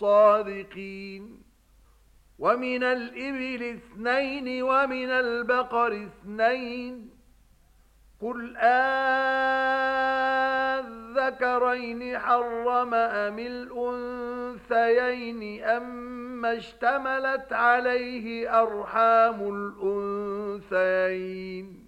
صادقين. ومن الإبل اثنين ومن البقر اثنين. قل آذكرين حرم أم الأنثيين أم اشتملت عليه أرحام الأنثيين.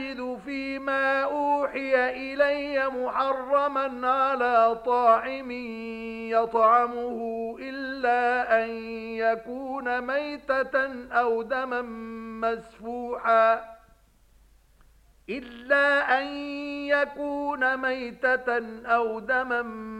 أجد فيما أوحي إلي محرما على طاعم يطعمه إلا أن يكون ميتة أو دما مسفوحا إلا أن يكون ميتة أو دما مسفوحا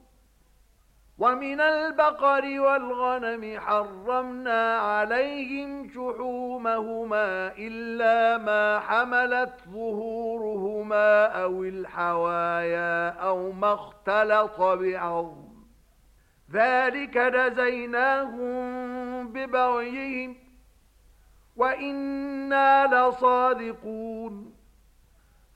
ومن البقر والغنم حرمنا عليهم شحومهما إلا ما حملت ظهورهما أو الحوايا أو ما اختلط بِعِظَمٍ ذلك جزيناهم ببغيهم وإنا لصادقون